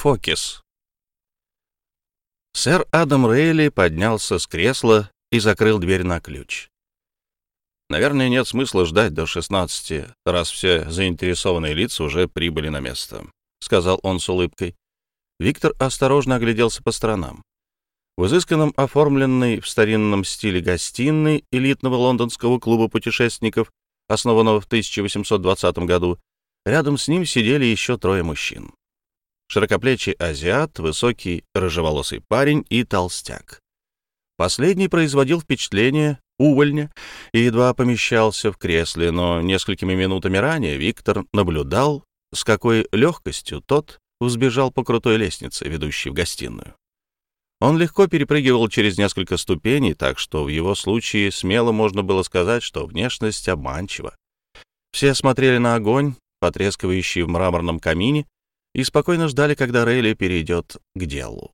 Фокис. Сэр Адам Рейли поднялся с кресла и закрыл дверь на ключ. Наверное, нет смысла ждать до 16, раз все заинтересованные лица уже прибыли на место, сказал он с улыбкой. Виктор осторожно огляделся по сторонам. В изысканном оформленной в старинном стиле гостиной элитного лондонского клуба путешественников, основанного в 1820 году, рядом с ним сидели еще трое мужчин. Широкоплечий азиат, высокий рыжеволосый парень и толстяк. Последний производил впечатление увольня и едва помещался в кресле, но несколькими минутами ранее Виктор наблюдал, с какой легкостью тот взбежал по крутой лестнице, ведущей в гостиную. Он легко перепрыгивал через несколько ступеней, так что в его случае смело можно было сказать, что внешность обманчива. Все смотрели на огонь, потрескивающий в мраморном камине, и спокойно ждали, когда Рейли перейдет к делу.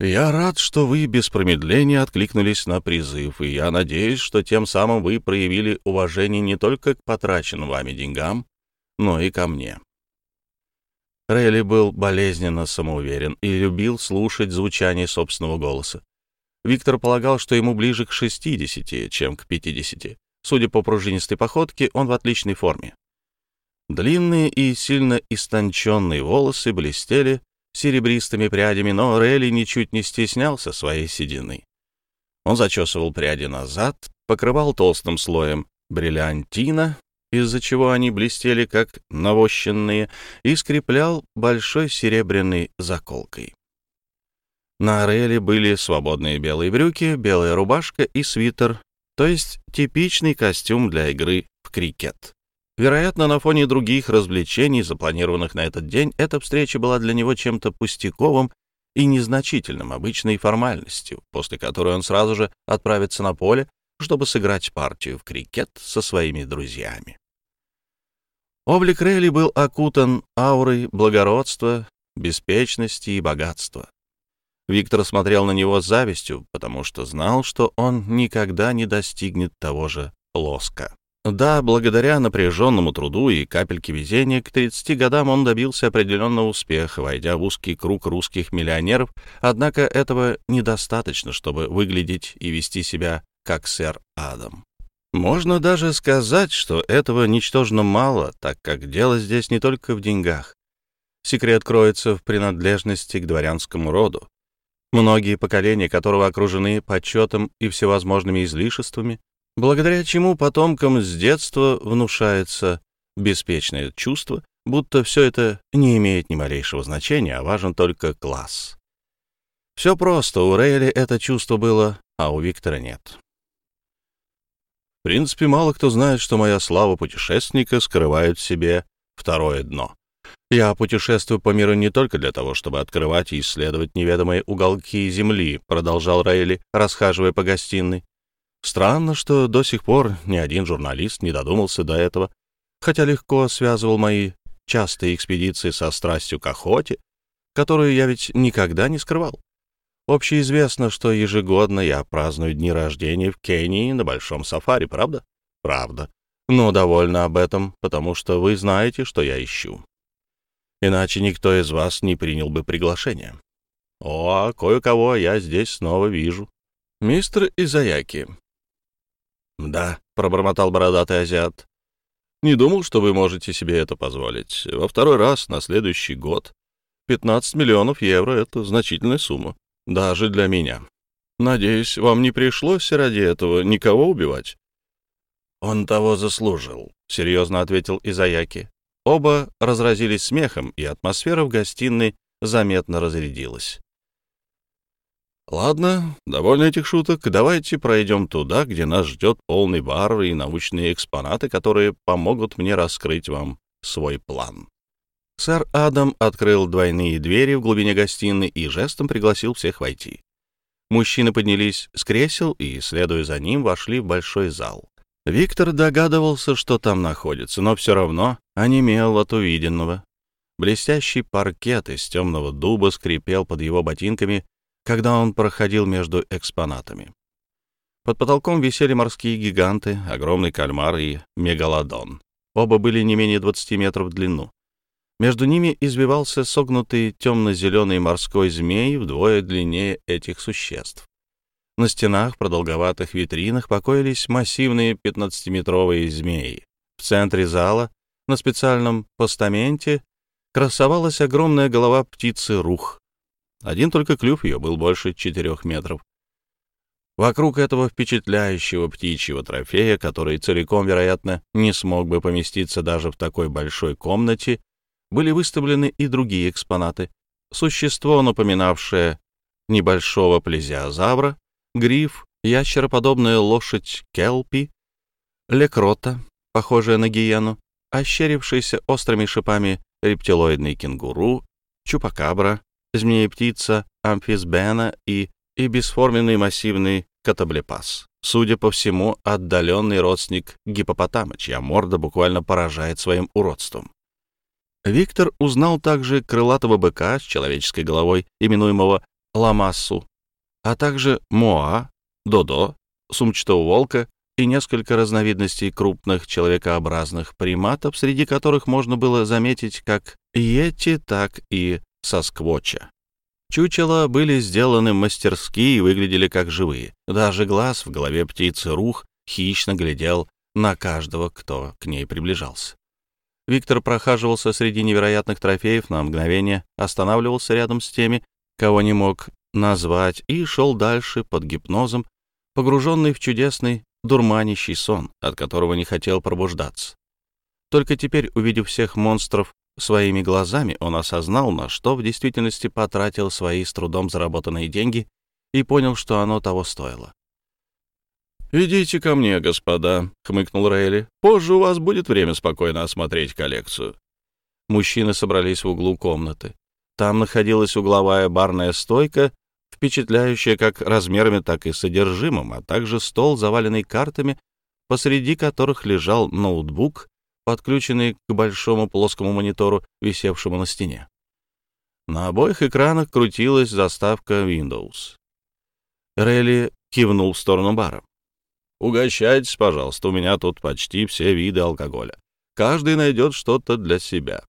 «Я рад, что вы без промедления откликнулись на призыв, и я надеюсь, что тем самым вы проявили уважение не только к потраченным вами деньгам, но и ко мне. Рейли был болезненно самоуверен и любил слушать звучание собственного голоса. Виктор полагал, что ему ближе к 60, чем к 50. Судя по пружинистой походке, он в отличной форме. Длинные и сильно истонченные волосы блестели серебристыми прядями, но Рейли ничуть не стеснялся своей седины. Он зачесывал пряди назад, покрывал толстым слоем бриллиантина из-за чего они блестели, как навощенные, и скреплял большой серебряной заколкой. На Ариэле были свободные белые брюки, белая рубашка и свитер, то есть типичный костюм для игры в крикет. Вероятно, на фоне других развлечений, запланированных на этот день, эта встреча была для него чем-то пустяковым и незначительным, обычной формальностью, после которой он сразу же отправится на поле, чтобы сыграть партию в крикет со своими друзьями. Облик Рейли был окутан аурой благородства, беспечности и богатства. Виктор смотрел на него с завистью, потому что знал, что он никогда не достигнет того же лоска. Да, благодаря напряженному труду и капельке везения, к 30 годам он добился определенного успеха, войдя в узкий круг русских миллионеров, однако этого недостаточно, чтобы выглядеть и вести себя как сэр Адам. Можно даже сказать, что этого ничтожно мало, так как дело здесь не только в деньгах. Секрет кроется в принадлежности к дворянскому роду, многие поколения которого окружены почетом и всевозможными излишествами, благодаря чему потомкам с детства внушается беспечное чувство, будто все это не имеет ни малейшего значения, а важен только класс. Все просто, у Рейли это чувство было, а у Виктора нет. В принципе, мало кто знает, что моя слава путешественника скрывает в себе второе дно. Я путешествую по миру не только для того, чтобы открывать и исследовать неведомые уголки Земли, продолжал Рейли, расхаживая по гостиной. Странно, что до сих пор ни один журналист не додумался до этого, хотя легко связывал мои частые экспедиции со страстью к охоте, которую я ведь никогда не скрывал. Общеизвестно, что ежегодно я праздную дни рождения в Кении на большом сафари, правда? Правда. Но довольно об этом, потому что вы знаете, что я ищу. Иначе никто из вас не принял бы приглашение. О, кое-кого я здесь снова вижу. Мистер Изаяки. Да, пробормотал бородатый азиат. Не думал, что вы можете себе это позволить. Во второй раз на следующий год 15 миллионов евро — это значительная сумма. Даже для меня. Надеюсь, вам не пришлось ради этого никого убивать? Он того заслужил, серьезно ответил Изаяки. Оба разразились смехом, и атмосфера в гостиной заметно разрядилась. Ладно, довольно этих шуток. Давайте пройдем туда, где нас ждет полный бар и научные экспонаты, которые помогут мне раскрыть вам свой план. Сэр Адам открыл двойные двери в глубине гостиной и жестом пригласил всех войти. Мужчины поднялись с кресел и, следуя за ним, вошли в большой зал. Виктор догадывался, что там находится, но все равно онемел от увиденного. Блестящий паркет из темного дуба скрипел под его ботинками, когда он проходил между экспонатами. Под потолком висели морские гиганты, огромный кальмар и мегалодон. Оба были не менее 20 метров в длину. Между ними извивался согнутый темно-зеленый морской змей вдвое длиннее этих существ. На стенах продолговатых витринах покоились массивные 15-метровые змеи. В центре зала, на специальном постаменте, красовалась огромная голова птицы рух. Один только клюв ее был больше четырех метров. Вокруг этого впечатляющего птичьего трофея, который целиком, вероятно, не смог бы поместиться даже в такой большой комнате, были выставлены и другие экспонаты. Существо, напоминавшее небольшого плезиозавра, гриф, ящероподобная лошадь келпи, лекрота, похожая на гиену, ощерившийся острыми шипами рептилоидный кенгуру, чупакабра, змея-птица, амфисбена и, и бесформенный массивный катаблепас. Судя по всему, отдаленный родственник гипопотама, чья морда буквально поражает своим уродством. Виктор узнал также крылатого быка с человеческой головой, именуемого ламассу, а также моа, додо, сумчатого волка и несколько разновидностей крупных человекообразных приматов, среди которых можно было заметить как йети, так и сосквоча. Чучела были сделаны мастерски и выглядели как живые. Даже глаз в голове птицы рух хищно глядел на каждого, кто к ней приближался. Виктор прохаживался среди невероятных трофеев, на мгновение останавливался рядом с теми, кого не мог назвать, и шел дальше под гипнозом, погруженный в чудесный дурманящий сон, от которого не хотел пробуждаться. Только теперь, увидев всех монстров своими глазами, он осознал, на что в действительности потратил свои с трудом заработанные деньги и понял, что оно того стоило. «Идите ко мне, господа», — хмыкнул Рейли. «Позже у вас будет время спокойно осмотреть коллекцию». Мужчины собрались в углу комнаты. Там находилась угловая барная стойка, впечатляющая как размерами, так и содержимым, а также стол, заваленный картами, посреди которых лежал ноутбук, подключенный к большому плоскому монитору, висевшему на стене. На обоих экранах крутилась заставка Windows. Релли кивнул в сторону бара. Угощайтесь, пожалуйста, у меня тут почти все виды алкоголя. Каждый найдет что-то для себя.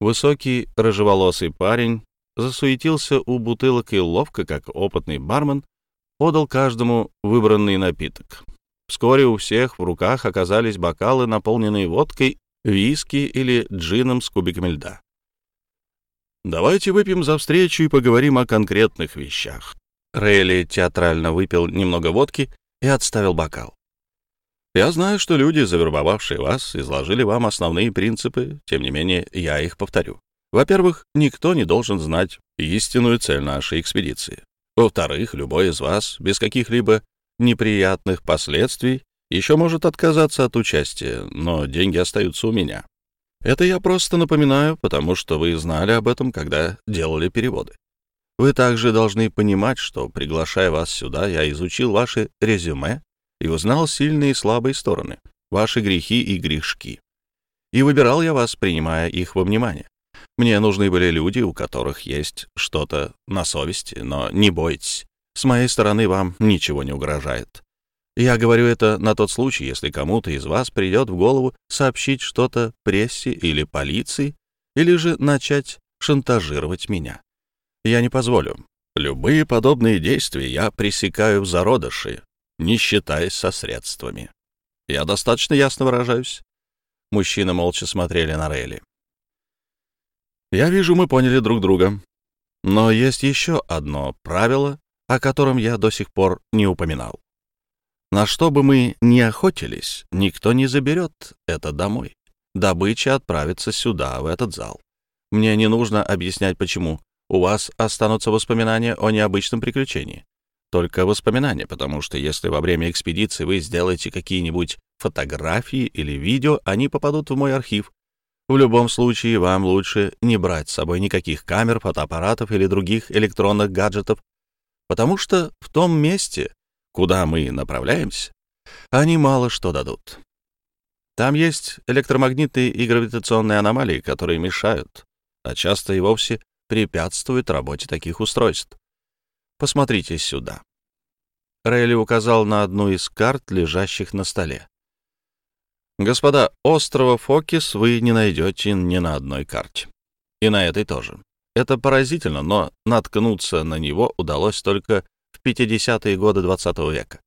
Высокий, рыжеволосый парень засуетился у бутылок и ловко, как опытный бармен, подал каждому выбранный напиток. Вскоре у всех в руках оказались бокалы, наполненные водкой, виски или джином с кубиками льда. «Давайте выпьем за встречу и поговорим о конкретных вещах». Рейли театрально выпил немного водки и отставил бокал. «Я знаю, что люди, завербовавшие вас, изложили вам основные принципы, тем не менее я их повторю. Во-первых, никто не должен знать истинную цель нашей экспедиции. Во-вторых, любой из вас без каких-либо неприятных последствий еще может отказаться от участия, но деньги остаются у меня. Это я просто напоминаю, потому что вы знали об этом, когда делали переводы. Вы также должны понимать, что, приглашая вас сюда, я изучил ваши резюме и узнал сильные и слабые стороны, ваши грехи и грешки. И выбирал я вас, принимая их во внимание. Мне нужны были люди, у которых есть что-то на совести, но не бойтесь, с моей стороны вам ничего не угрожает. Я говорю это на тот случай, если кому-то из вас придет в голову сообщить что-то прессе или полиции, или же начать шантажировать меня. Я не позволю. Любые подобные действия я пресекаю в зародыши, не считаясь со средствами. Я достаточно ясно выражаюсь. Мужчины молча смотрели на Рейли. Я вижу, мы поняли друг друга. Но есть еще одно правило, о котором я до сих пор не упоминал. На что бы мы ни охотились, никто не заберет это домой. Добыча отправится сюда, в этот зал. Мне не нужно объяснять, почему у вас останутся воспоминания о необычном приключении. Только воспоминания, потому что если во время экспедиции вы сделаете какие-нибудь фотографии или видео, они попадут в мой архив. В любом случае, вам лучше не брать с собой никаких камер, фотоаппаратов или других электронных гаджетов, потому что в том месте, куда мы направляемся, они мало что дадут. Там есть электромагнитные и гравитационные аномалии, которые мешают, а часто и вовсе препятствует работе таких устройств. Посмотрите сюда. Рейли указал на одну из карт, лежащих на столе. Господа, острова Фокис вы не найдете ни на одной карте. И на этой тоже. Это поразительно, но наткнуться на него удалось только в 50-е годы XX века.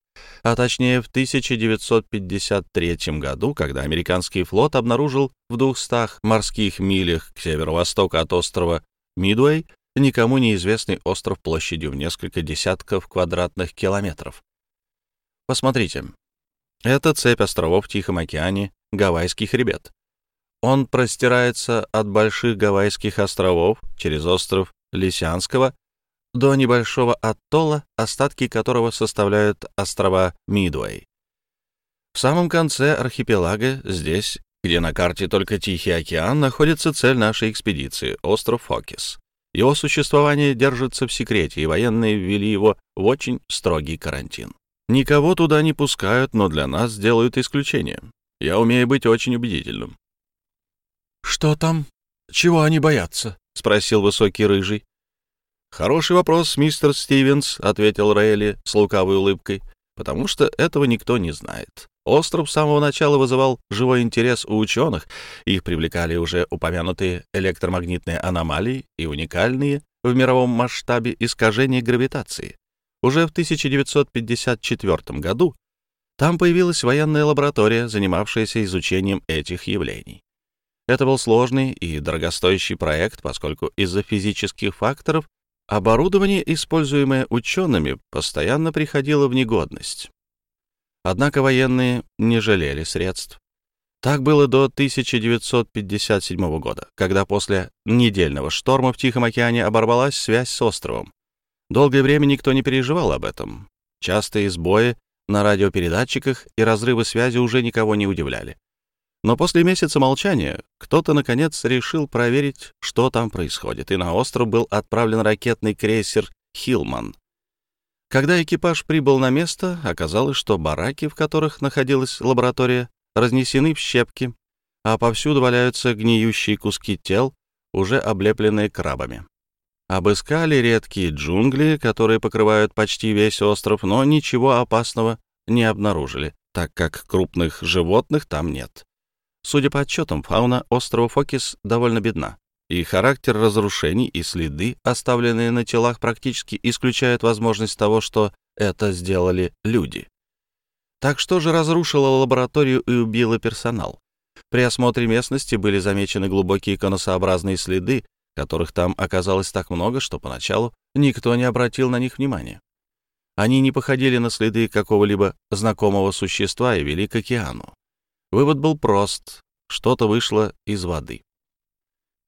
А точнее в 1953 году, когда американский флот обнаружил в 200 морских милях к северо-востоку от острова Мидуэй никому неизвестный остров площадью в несколько десятков квадратных километров. Посмотрите. Это цепь островов в Тихом океане, Гавайский хребет. Он простирается от больших Гавайских островов через остров Лисянского до небольшого атолла, остатки которого составляют острова Мидуэй. В самом конце архипелага, здесь, где на карте только Тихий океан, находится цель нашей экспедиции — остров Фокис. Его существование держится в секрете, и военные ввели его в очень строгий карантин. Никого туда не пускают, но для нас сделают исключение. Я умею быть очень убедительным. «Что там? Чего они боятся?» — спросил высокий рыжий. «Хороший вопрос, мистер Стивенс», — ответил Рейли с лукавой улыбкой, «потому что этого никто не знает. Остров с самого начала вызывал живой интерес у ученых, их привлекали уже упомянутые электромагнитные аномалии и уникальные в мировом масштабе искажения гравитации. Уже в 1954 году там появилась военная лаборатория, занимавшаяся изучением этих явлений. Это был сложный и дорогостоящий проект, поскольку из-за физических факторов оборудование, используемое учеными, постоянно приходило в негодность. Однако военные не жалели средств. Так было до 1957 года, когда после недельного шторма в Тихом океане оборвалась связь с островом. Долгое время никто не переживал об этом. Частые сбои на радиопередатчиках и разрывы связи уже никого не удивляли. Но после месяца молчания кто-то, наконец, решил проверить, что там происходит, и на остров был отправлен ракетный крейсер «Хилман». Когда экипаж прибыл на место, оказалось, что бараки, в которых находилась лаборатория, разнесены в щепки, а повсюду валяются гниющие куски тел, уже облепленные крабами. Обыскали редкие джунгли, которые покрывают почти весь остров, но ничего опасного не обнаружили, так как крупных животных там нет. Судя по отчетам, фауна острова Фокис довольно бедна, и характер разрушений и следы, оставленные на телах, практически исключают возможность того, что это сделали люди. Так что же разрушила лабораторию и убила персонал? При осмотре местности были замечены глубокие конусообразные следы, которых там оказалось так много, что поначалу никто не обратил на них внимания. Они не походили на следы какого-либо знакомого существа и вели к океану. Вывод был прост. Что-то вышло из воды.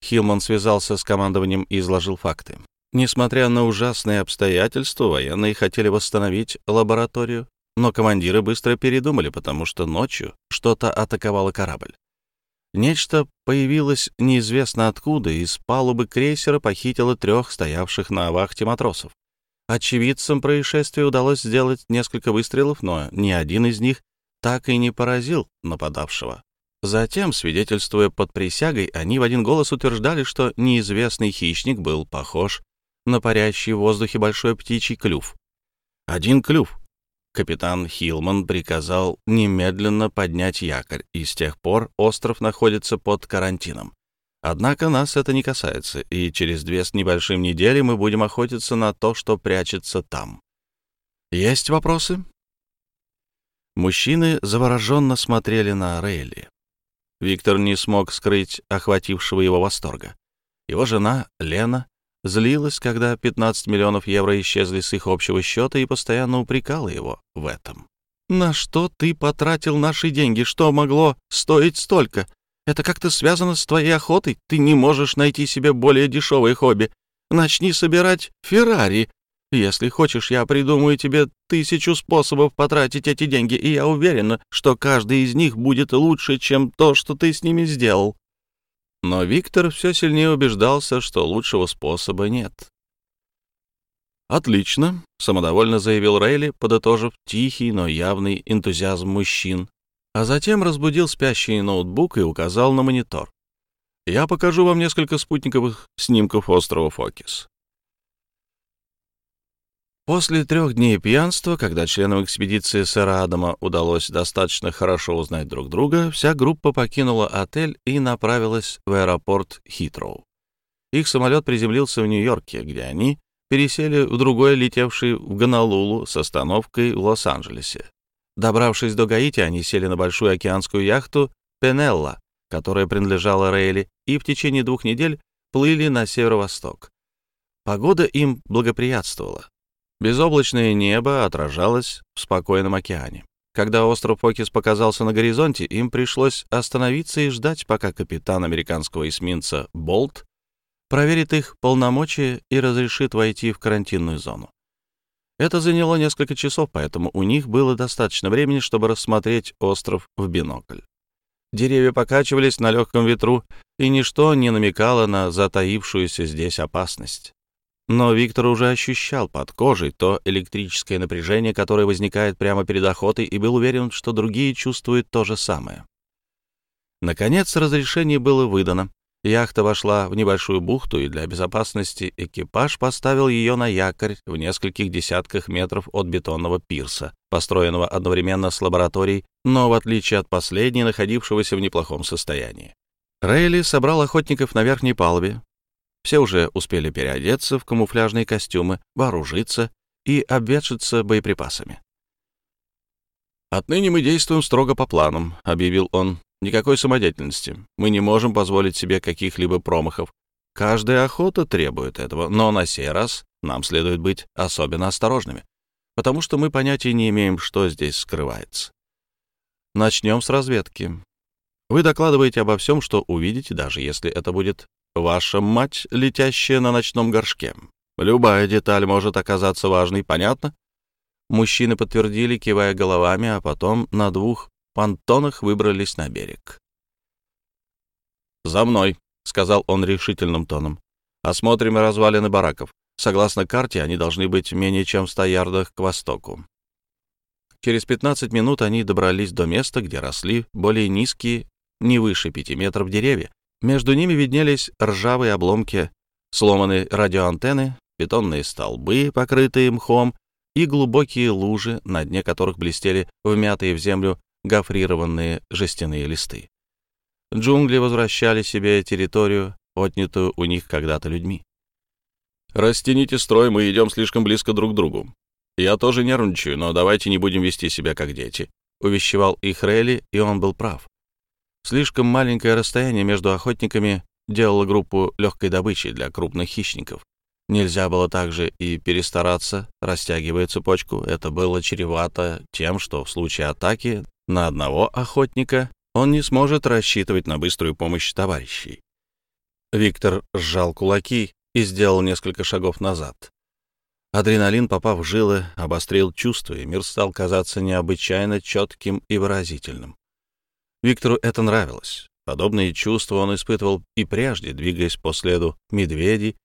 Хилман связался с командованием и изложил факты. Несмотря на ужасные обстоятельства, военные хотели восстановить лабораторию, но командиры быстро передумали, потому что ночью что-то атаковало корабль. Нечто появилось неизвестно откуда, и с палубы крейсера похитило трех стоявших на вахте матросов. Очевидцам происшествия удалось сделать несколько выстрелов, но ни один из них так и не поразил нападавшего. Затем, свидетельствуя под присягой, они в один голос утверждали, что неизвестный хищник был похож на парящий в воздухе большой птичий клюв. Один клюв. Капитан Хилман приказал немедленно поднять якорь, и с тех пор остров находится под карантином. Однако нас это не касается, и через две с небольшим недели мы будем охотиться на то, что прячется там. Есть вопросы? Мужчины завороженно смотрели на Рейли. Виктор не смог скрыть охватившего его восторга. Его жена, Лена, злилась, когда 15 миллионов евро исчезли с их общего счета и постоянно упрекала его в этом. «На что ты потратил наши деньги? Что могло стоить столько? Это как-то связано с твоей охотой? Ты не можешь найти себе более дешевое хобби. Начни собирать Феррари, если хочешь, я придумаю тебе тысячу способов потратить эти деньги, и я уверена, что каждый из них будет лучше, чем то, что ты с ними сделал». Но Виктор все сильнее убеждался, что лучшего способа нет. «Отлично», — самодовольно заявил Рейли, подытожив тихий, но явный энтузиазм мужчин, а затем разбудил спящий ноутбук и указал на монитор. «Я покажу вам несколько спутниковых снимков острова Фокис. После трех дней пьянства, когда членам экспедиции сэра Адама удалось достаточно хорошо узнать друг друга, вся группа покинула отель и направилась в аэропорт Хитроу. Их самолет приземлился в Нью-Йорке, где они пересели в другой, летевший в Гонолулу с остановкой в Лос-Анджелесе. Добравшись до Гаити, они сели на большую океанскую яхту «Пенелла», которая принадлежала Рейли, и в течение двух недель плыли на северо-восток. Погода им благоприятствовала. Безоблачное небо отражалось в спокойном океане. Когда остров Фокис показался на горизонте, им пришлось остановиться и ждать, пока капитан американского эсминца «Болт» проверит их полномочия и разрешит войти в карантинную зону. Это заняло несколько часов, поэтому у них было достаточно времени, чтобы рассмотреть остров в бинокль. Деревья покачивались на легком ветру, и ничто не намекало на затаившуюся здесь опасность. Но Виктор уже ощущал под кожей то электрическое напряжение, которое возникает прямо перед охотой, и был уверен, что другие чувствуют то же самое. Наконец, разрешение было выдано. Яхта вошла в небольшую бухту, и для безопасности экипаж поставил ее на якорь в нескольких десятках метров от бетонного пирса, построенного одновременно с лабораторией, но, в отличие от последней, находившегося в неплохом состоянии. Рейли собрал охотников на верхней палубе, все уже успели переодеться в камуфляжные костюмы, вооружиться и обветшиться боеприпасами. «Отныне мы действуем строго по планам», — объявил он. «Никакой самодеятельности. Мы не можем позволить себе каких-либо промахов. Каждая охота требует этого, но на сей раз нам следует быть особенно осторожными, потому что мы понятия не имеем, что здесь скрывается. Начнем с разведки. Вы докладываете обо всем, что увидите, даже если это будет Ваша мать, летящая на ночном горшке. Любая деталь может оказаться важной, понятно? Мужчины подтвердили, кивая головами, а потом на двух понтонах выбрались на берег. «За мной», — сказал он решительным тоном. «Осмотрим развалины бараков. Согласно карте, они должны быть менее чем в ста ярдах к востоку». Через 15 минут они добрались до места, где росли более низкие, не выше пяти метров деревья, между ними виднелись ржавые обломки, сломанные радиоантенны, бетонные столбы, покрытые мхом, и глубокие лужи, на дне которых блестели вмятые в землю гофрированные жестяные листы. Джунгли возвращали себе территорию, отнятую у них когда-то людьми. «Растяните строй, мы идем слишком близко друг к другу. Я тоже нервничаю, но давайте не будем вести себя как дети», — увещевал их Релли, и он был прав. Слишком маленькое расстояние между охотниками делало группу легкой добычей для крупных хищников. Нельзя было также и перестараться, растягивая цепочку. Это было чревато тем, что в случае атаки на одного охотника он не сможет рассчитывать на быструю помощь товарищей. Виктор сжал кулаки и сделал несколько шагов назад. Адреналин, попав в жилы, обострил чувства, и мир стал казаться необычайно четким и выразительным. Виктору это нравилось. Подобные чувства он испытывал и прежде, двигаясь по следу медведей,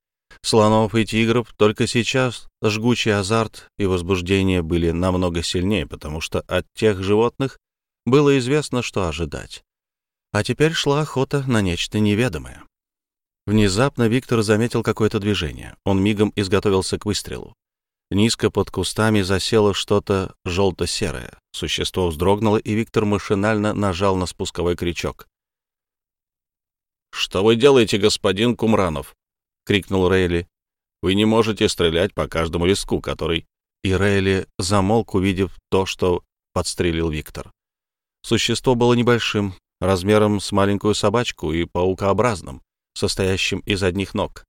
слонов и тигров, только сейчас жгучий азарт и возбуждение были намного сильнее, потому что от тех животных было известно, что ожидать. А теперь шла охота на нечто неведомое. Внезапно Виктор заметил какое-то движение. Он мигом изготовился к выстрелу. Низко под кустами засело что-то желто-серое. Существо вздрогнуло, и Виктор машинально нажал на спусковой крючок. «Что вы делаете, господин Кумранов?» — крикнул Рейли. «Вы не можете стрелять по каждому листку, который...» И Рейли замолк, увидев то, что подстрелил Виктор. Существо было небольшим, размером с маленькую собачку и паукообразным, состоящим из одних ног.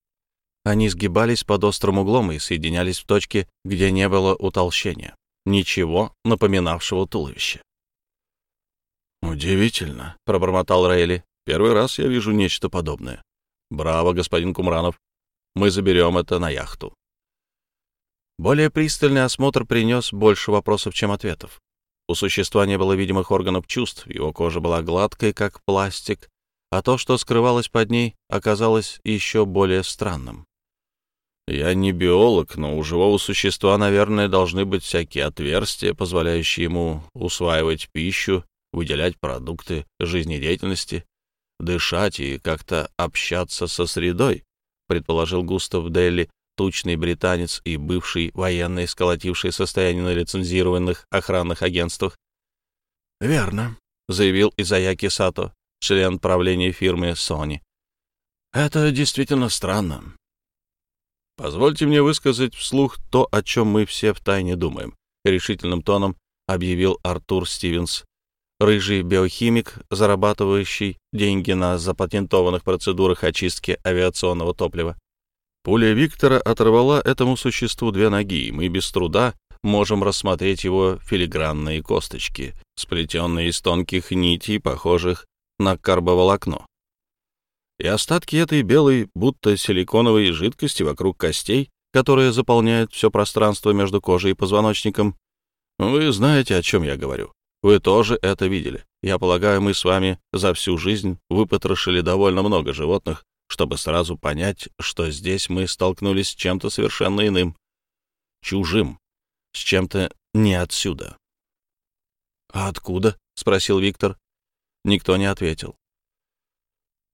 Они сгибались под острым углом и соединялись в точке, где не было утолщения. Ничего напоминавшего туловище. «Удивительно», — пробормотал Рейли. «Первый раз я вижу нечто подобное. Браво, господин Кумранов. Мы заберем это на яхту». Более пристальный осмотр принес больше вопросов, чем ответов. У существа не было видимых органов чувств, его кожа была гладкой, как пластик, а то, что скрывалось под ней, оказалось еще более странным. Я не биолог, но у живого существа, наверное, должны быть всякие отверстия, позволяющие ему усваивать пищу, выделять продукты жизнедеятельности, дышать и как-то общаться со средой, предположил Густав Делли, тучный британец и бывший военный, сколотивший состояние на лицензированных охранных агентствах. «Верно», — заявил Изаяки Сато, член правления фирмы Sony. «Это действительно странно. Позвольте мне высказать вслух то, о чем мы все втайне думаем», — решительным тоном объявил Артур Стивенс, рыжий биохимик, зарабатывающий деньги на запатентованных процедурах очистки авиационного топлива. Пуля Виктора оторвала этому существу две ноги, и мы без труда можем рассмотреть его филигранные косточки, сплетенные из тонких нитей, похожих на карбоволокно. И остатки этой белой, будто силиконовой жидкости вокруг костей, которая заполняет все пространство между кожей и позвоночником. Вы знаете, о чем я говорю. Вы тоже это видели. Я полагаю, мы с вами за всю жизнь выпотрошили довольно много животных, чтобы сразу понять, что здесь мы столкнулись с чем-то совершенно иным, чужим, с чем-то не отсюда. «А откуда?» — спросил Виктор. Никто не ответил.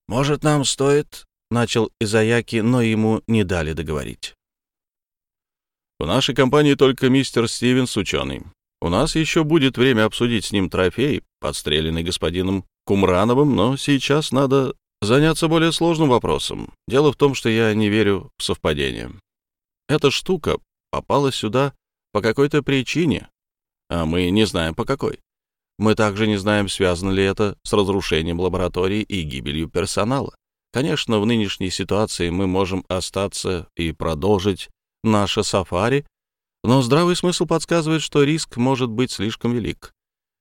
«Может, нам стоит...» — начал Изаяки, но ему не дали договорить. «В нашей компании только мистер Стивенс ученый. У нас еще будет время обсудить с ним трофей, подстреленный господином Кумрановым, но сейчас надо заняться более сложным вопросом. Дело в том, что я не верю в совпадение. Эта штука попала сюда по какой-то причине, а мы не знаем по какой. Мы также не знаем, связано ли это с разрушением лаборатории и гибелью персонала. Конечно, в нынешней ситуации мы можем остаться и продолжить наше сафари, но здравый смысл подсказывает, что риск может быть слишком велик.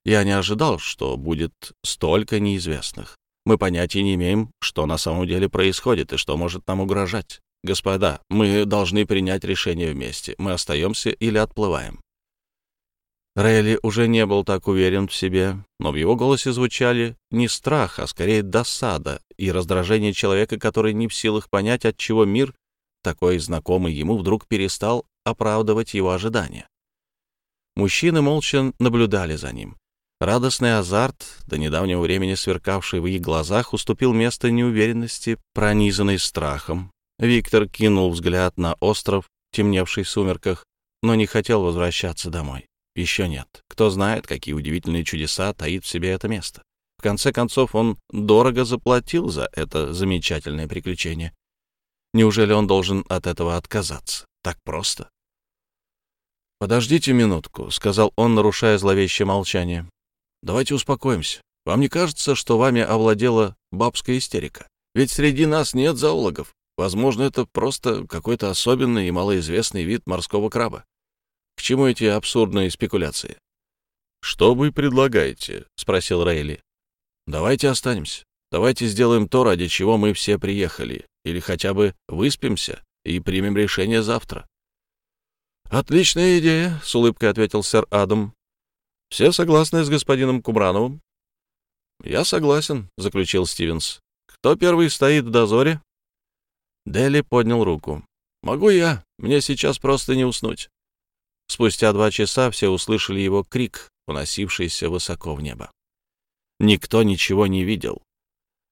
Я не ожидал, что будет столько неизвестных. Мы понятия не имеем, что на самом деле происходит и что может нам угрожать. Господа, мы должны принять решение вместе. Мы остаемся или отплываем. Рейли уже не был так уверен в себе, но в его голосе звучали не страх, а скорее досада и раздражение человека, который не в силах понять, от чего мир, такой знакомый ему, вдруг перестал оправдывать его ожидания. Мужчины молча наблюдали за ним. Радостный азарт, до недавнего времени сверкавший в их глазах, уступил место неуверенности, пронизанной страхом. Виктор кинул взгляд на остров, темневший в сумерках, но не хотел возвращаться домой. Еще нет. Кто знает, какие удивительные чудеса таит в себе это место. В конце концов, он дорого заплатил за это замечательное приключение. Неужели он должен от этого отказаться? Так просто? «Подождите минутку», — сказал он, нарушая зловещее молчание. «Давайте успокоимся. Вам не кажется, что вами овладела бабская истерика? Ведь среди нас нет зоологов. Возможно, это просто какой-то особенный и малоизвестный вид морского краба. Чему эти абсурдные спекуляции?» «Что вы предлагаете?» — спросил Рейли. «Давайте останемся. Давайте сделаем то, ради чего мы все приехали. Или хотя бы выспимся и примем решение завтра. «Отличная идея», — с улыбкой ответил сэр Адам. «Все согласны с господином Кумрановым?» «Я согласен», — заключил Стивенс. «Кто первый стоит в дозоре?» Дели поднял руку. «Могу я. Мне сейчас просто не уснуть». Спустя два часа все услышали его крик, уносившийся высоко в небо. Никто ничего не видел.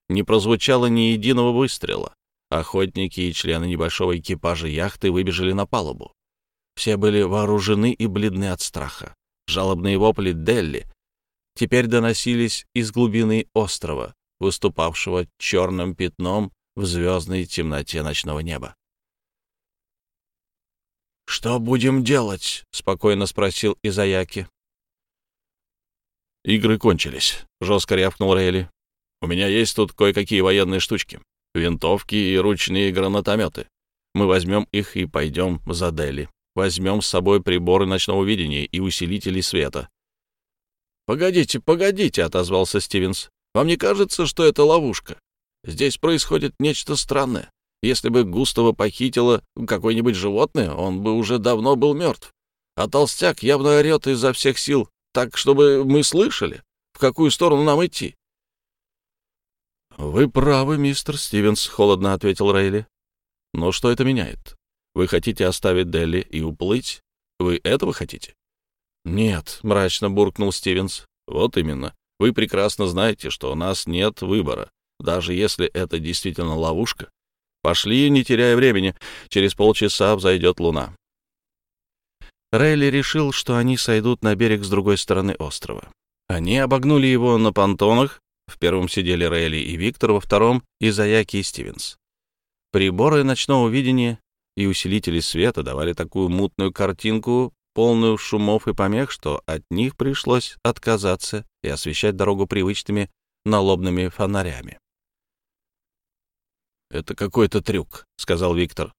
Не прозвучало ни единого выстрела. Охотники и члены небольшого экипажа яхты выбежали на палубу. Все были вооружены и бледны от страха. Жалобные вопли Делли теперь доносились из глубины острова, выступавшего черным пятном в звездной темноте ночного неба. «Что будем делать?» — спокойно спросил Изаяки. «Игры кончились», — жестко рявкнул Рейли. «У меня есть тут кое-какие военные штучки, винтовки и ручные гранатометы. Мы возьмем их и пойдем за Дели. Возьмем с собой приборы ночного видения и усилители света. «Погодите, погодите», — отозвался Стивенс. «Вам не кажется, что это ловушка? Здесь происходит нечто странное. Если бы Густава похитило какое-нибудь животное, он бы уже давно был мертв. А толстяк явно орет изо всех сил, так, чтобы мы слышали, в какую сторону нам идти». «Вы правы, мистер Стивенс», — холодно ответил Рейли. «Но что это меняет? Вы хотите оставить Дели и уплыть? Вы этого хотите? Нет, мрачно буркнул Стивенс. Вот именно. Вы прекрасно знаете, что у нас нет выбора. Даже если это действительно ловушка, Пошли, не теряя времени. Через полчаса взойдет луна. Рейли решил, что они сойдут на берег с другой стороны острова. Они обогнули его на понтонах. В первом сидели Рейли и Виктор, во втором — Изаяки и Стивенс. Приборы ночного видения и усилители света давали такую мутную картинку, полную шумов и помех, что от них пришлось отказаться и освещать дорогу привычными налобными фонарями. «Это какой-то трюк», — сказал Виктор.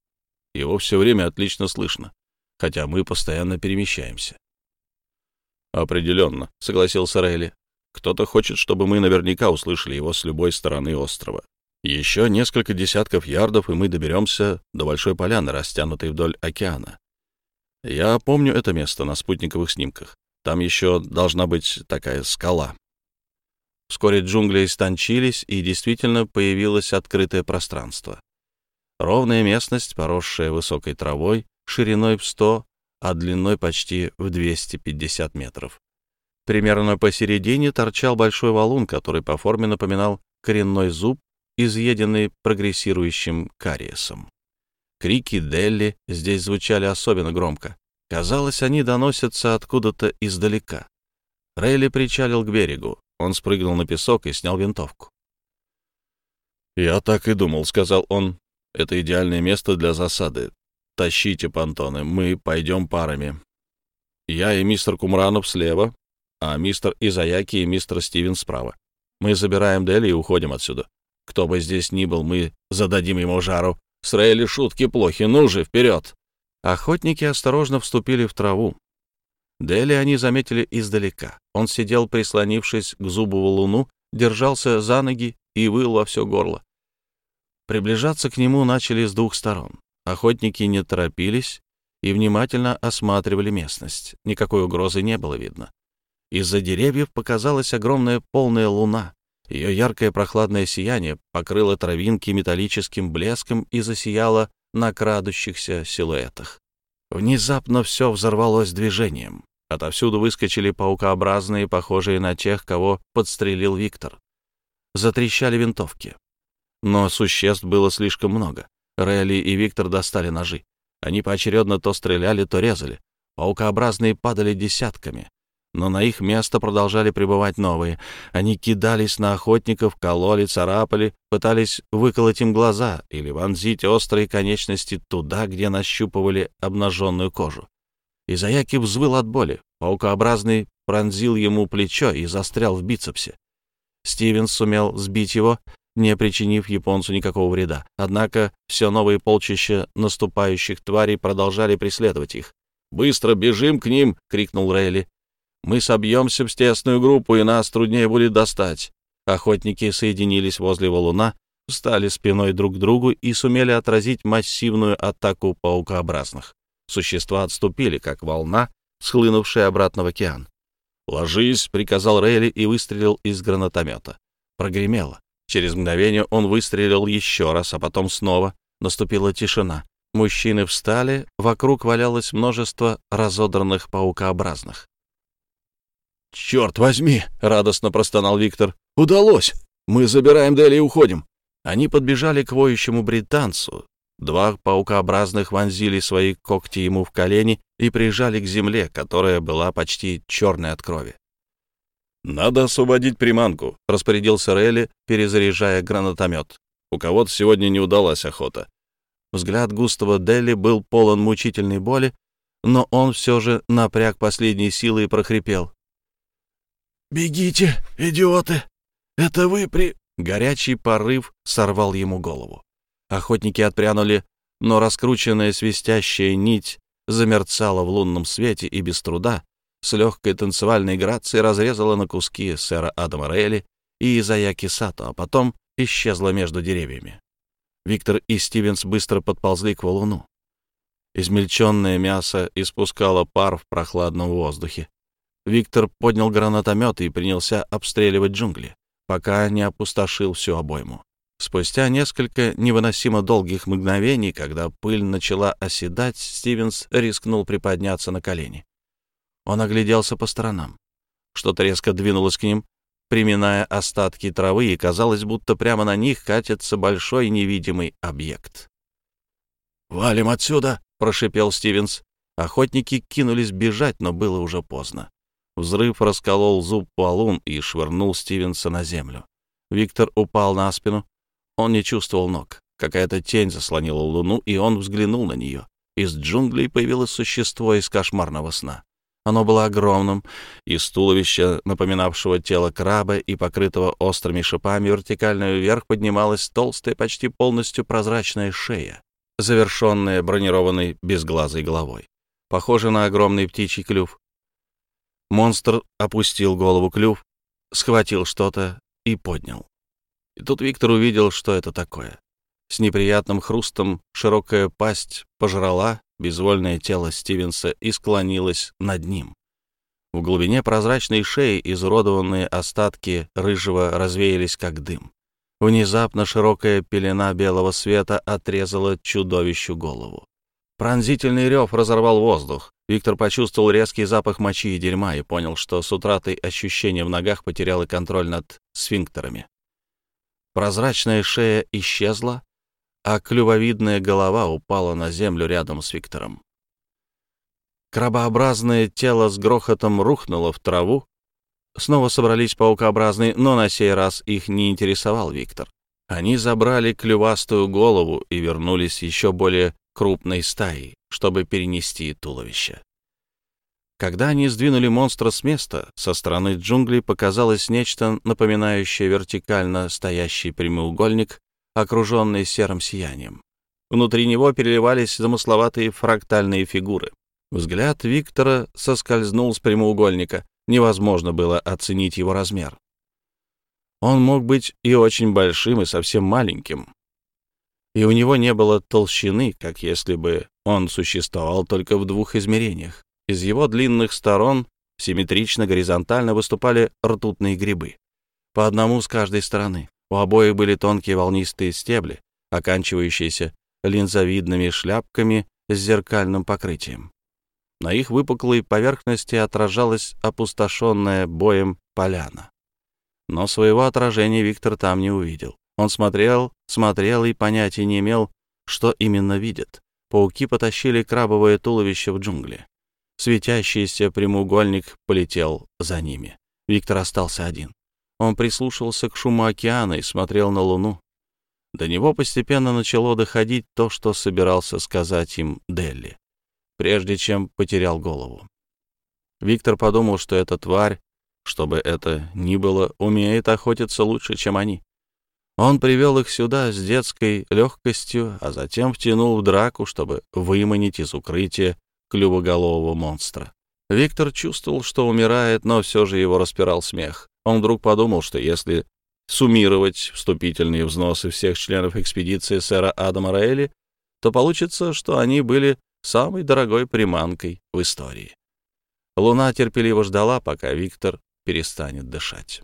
«Его все время отлично слышно, хотя мы постоянно перемещаемся». «Определенно», — согласился Рейли. «Кто-то хочет, чтобы мы наверняка услышали его с любой стороны острова. Еще несколько десятков ярдов, и мы доберемся до большой поляны, растянутой вдоль океана. Я помню это место на спутниковых снимках. Там еще должна быть такая скала. Вскоре джунгли истончились, и действительно появилось открытое пространство. Ровная местность, поросшая высокой травой, шириной в 100, а длиной почти в 250 метров. Примерно посередине торчал большой валун, который по форме напоминал коренной зуб, изъеденный прогрессирующим кариесом. Крики Делли здесь звучали особенно громко. Казалось, они доносятся откуда-то издалека. Рейли причалил к берегу. Он спрыгнул на песок и снял винтовку. «Я так и думал», — сказал он. «Это идеальное место для засады. Тащите понтоны, мы пойдем парами. Я и мистер Кумранов слева, а мистер Изаяки и мистер Стивен справа. Мы забираем Дели и уходим отсюда. Кто бы здесь ни был, мы зададим ему жару. С Рейли шутки плохи, ну же, вперед!» Охотники осторожно вступили в траву. Дели они заметили издалека. Он сидел, прислонившись к зубу луну, держался за ноги и выл во все горло. Приближаться к нему начали с двух сторон. Охотники не торопились и внимательно осматривали местность. Никакой угрозы не было видно. Из-за деревьев показалась огромная полная луна. Ее яркое прохладное сияние покрыло травинки металлическим блеском и засияло на крадущихся силуэтах. Внезапно все взорвалось движением. Отовсюду выскочили паукообразные, похожие на тех, кого подстрелил Виктор. Затрещали винтовки. Но существ было слишком много. Релли и Виктор достали ножи. Они поочередно то стреляли, то резали. Паукообразные падали десятками но на их место продолжали прибывать новые. Они кидались на охотников, кололи, царапали, пытались выколоть им глаза или вонзить острые конечности туда, где нащупывали обнаженную кожу. Изаяки взвыл от боли. Паукообразный пронзил ему плечо и застрял в бицепсе. Стивенс сумел сбить его, не причинив японцу никакого вреда. Однако все новые полчища наступающих тварей продолжали преследовать их. «Быстро бежим к ним!» — крикнул Рейли. Мы собьемся в тесную группу, и нас труднее будет достать. Охотники соединились возле валуна, встали спиной друг к другу и сумели отразить массивную атаку паукообразных. Существа отступили, как волна, схлынувшая обратно в океан. «Ложись!» — приказал Рейли и выстрелил из гранатомета. Прогремело. Через мгновение он выстрелил еще раз, а потом снова. Наступила тишина. Мужчины встали, вокруг валялось множество разодранных паукообразных. «Черт возьми!» — радостно простонал Виктор. «Удалось! Мы забираем Дели и уходим!» Они подбежали к воющему британцу. Два паукообразных вонзили свои когти ему в колени и прижали к земле, которая была почти черной от крови. «Надо освободить приманку», — распорядился Релли, перезаряжая гранатомет. «У кого-то сегодня не удалась охота». Взгляд Густава Делли был полон мучительной боли, но он все же напряг последние силы и прохрипел. «Бегите, идиоты! Это вы при...» Горячий порыв сорвал ему голову. Охотники отпрянули, но раскрученная свистящая нить замерцала в лунном свете и без труда, с легкой танцевальной грацией разрезала на куски сэра Адама Рейли и Изаяки Сато, а потом исчезла между деревьями. Виктор и Стивенс быстро подползли к валуну. Измельченное мясо испускало пар в прохладном воздухе. Виктор поднял гранатомет и принялся обстреливать джунгли, пока не опустошил всю обойму. Спустя несколько невыносимо долгих мгновений, когда пыль начала оседать, Стивенс рискнул приподняться на колени. Он огляделся по сторонам. Что-то резко двинулось к ним. приминая остатки травы, и казалось, будто прямо на них катится большой невидимый объект. «Валим отсюда!» — прошипел Стивенс. Охотники кинулись бежать, но было уже поздно. Взрыв расколол зуб валун и швырнул Стивенса на землю. Виктор упал на спину. Он не чувствовал ног. Какая-то тень заслонила луну, и он взглянул на нее. Из джунглей появилось существо из кошмарного сна. Оно было огромным, из туловища, напоминавшего тело краба и покрытого острыми шипами, вертикально вверх поднималась толстая, почти полностью прозрачная шея, завершенная бронированной безглазой головой, похожа на огромный птичий клюв. Монстр опустил голову клюв, схватил что-то и поднял. И тут Виктор увидел, что это такое. С неприятным хрустом широкая пасть пожрала безвольное тело Стивенса и склонилась над ним. В глубине прозрачной шеи изуродованные остатки рыжего развеялись как дым. Внезапно широкая пелена белого света отрезала чудовищу голову. Пронзительный рев разорвал воздух. Виктор почувствовал резкий запах мочи и дерьма и понял, что с утратой ощущения в ногах потерял и контроль над сфинктерами. Прозрачная шея исчезла, а клювовидная голова упала на землю рядом с Виктором. Крабообразное тело с грохотом рухнуло в траву. Снова собрались паукообразные, но на сей раз их не интересовал Виктор. Они забрали клювастую голову и вернулись еще более крупной стаей, чтобы перенести туловище. Когда они сдвинули монстра с места, со стороны джунглей показалось нечто напоминающее вертикально стоящий прямоугольник окруженный серым сиянием. Внутри него переливались замысловатые фрактальные фигуры. Взгляд Виктора соскользнул с прямоугольника. Невозможно было оценить его размер. Он мог быть и очень большим, и совсем маленьким. И у него не было толщины, как если бы он существовал только в двух измерениях. Из его длинных сторон симметрично горизонтально выступали ртутные грибы. По одному с каждой стороны. У обоих были тонкие волнистые стебли, оканчивающиеся линзовидными шляпками с зеркальным покрытием. На их выпуклой поверхности отражалась опустошенная боем поляна. Но своего отражения Виктор там не увидел. Он смотрел, смотрел и понятия не имел, что именно видит. Пауки потащили крабовое туловище в джунгли. Светящийся прямоугольник полетел за ними. Виктор остался один. Он прислушивался к шуму океана и смотрел на Луну. До него постепенно начало доходить то, что собирался сказать им Делли, прежде чем потерял голову. Виктор подумал, что эта тварь, что бы это ни было, умеет охотиться лучше, чем они. Он привел их сюда с детской легкостью, а затем втянул в драку, чтобы выманить из укрытия клювоголового монстра. Виктор чувствовал, что умирает, но все же его распирал смех. Он вдруг подумал, что если суммировать вступительные взносы всех членов экспедиции сэра Адама Рейли, то получится, что они были самой дорогой приманкой в истории. Луна терпеливо ждала, пока Виктор перестанет дышать.